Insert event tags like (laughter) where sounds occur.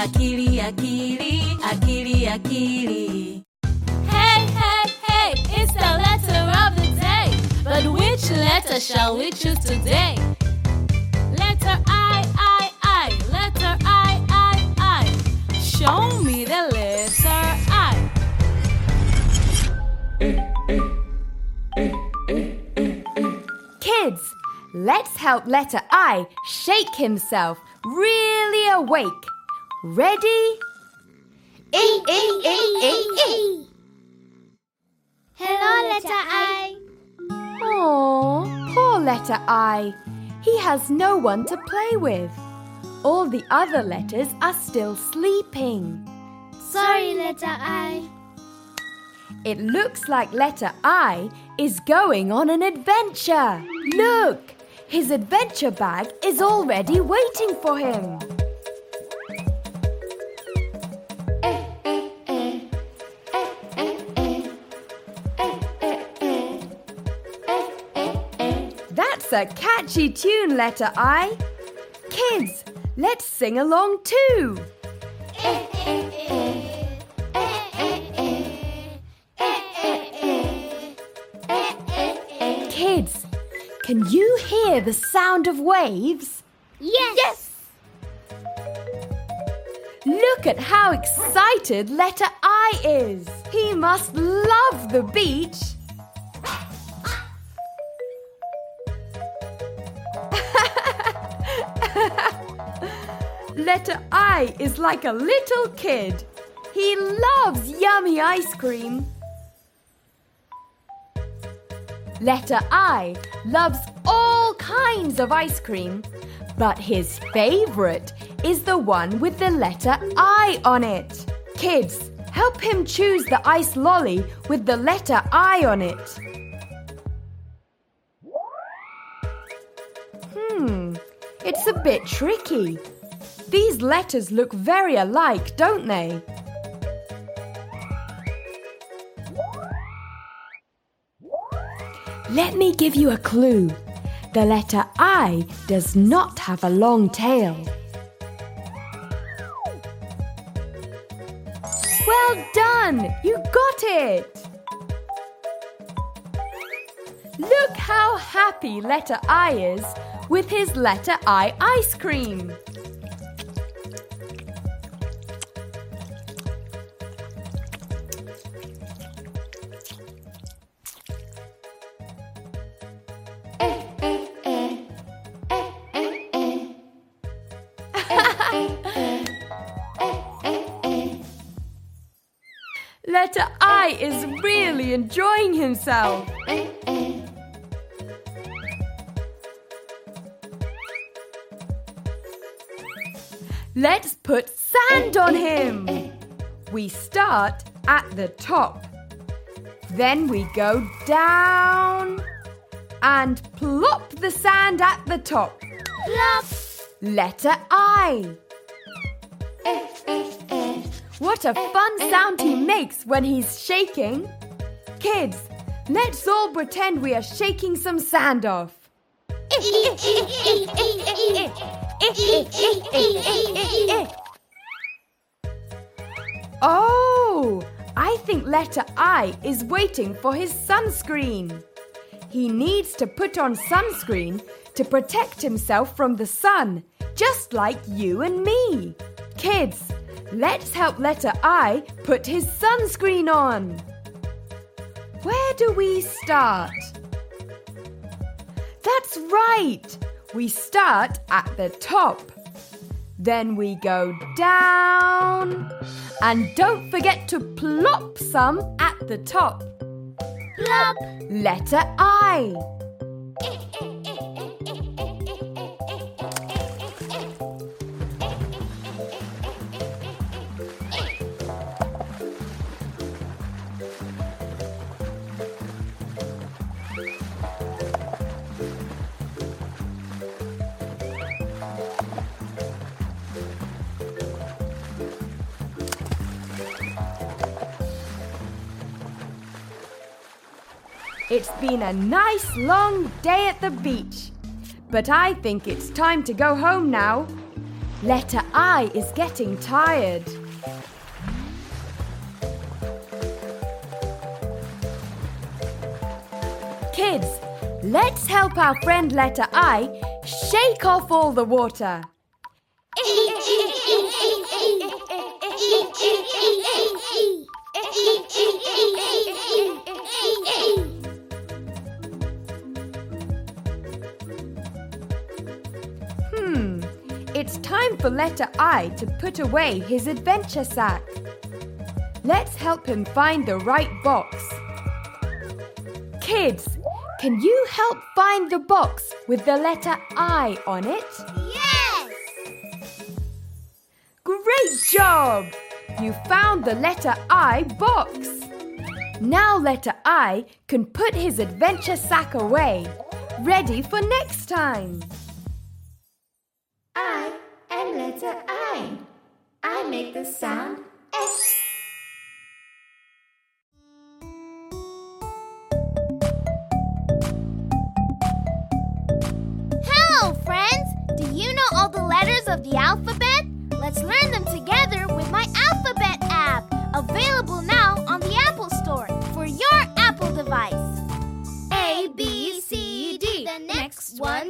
Akili, akili, akili, akili. Hey, hey, hey, it's the letter of the day. But which letter shall we choose today? Letter I, I, I, letter I, I, I. Show me the letter I. Kids, let's help letter I shake himself really awake. Ready? E, e, e, e, e. Hello, letter I. Oh, poor letter I. He has no one to play with. All the other letters are still sleeping. Sorry, letter I. It looks like letter I is going on an adventure. Look, his adventure bag is already waiting for him. That's a catchy tune, letter I. Kids, let's sing along too. Kids, can you hear the sound of waves? Yes. Yes. Look at how excited letter I is. He must love the beach. Letter I is like a little kid. He loves yummy ice cream. Letter I loves all kinds of ice cream, but his favorite is the one with the letter I on it. Kids, help him choose the ice lolly with the letter I on it. Hmm, it's a bit tricky. These letters look very alike, don't they? Let me give you a clue. The letter I does not have a long tail. Well done! You got it! Look how happy letter I is with his letter I ice cream. Letter I is really enjoying himself. Let's put sand on him. We start at the top. Then we go down and plop the sand at the top. Plop. Letter I. Eh. What a fun sound he makes when he's shaking. Kids, let's all pretend we are shaking some sand off. Oh, I think letter I is waiting for his sunscreen. He needs to put on sunscreen to protect himself from the sun, just like you and me. Kids, let's help letter I put his sunscreen on. Where do we start? That's right. We start at the top. Then we go down. And don't forget to plop some at the top. Plop. Letter I. (laughs) It's been a nice long day at the beach. But I think it's time to go home now. Letter I is getting tired. Kids, let's help our friend letter I shake off all the water. (laughs) it's time for letter I to put away his adventure sack. Let's help him find the right box. Kids, can you help find the box with the letter I on it? Yes! Great job! You found the letter I box. Now letter I can put his adventure sack away, ready for next time. I am letter I. I make the sound S. Hello, friends! Do you know all the letters of the alphabet? Let's learn them together with my Alphabet app, available now on the Apple Store for your Apple device. A, B, C, D. The next one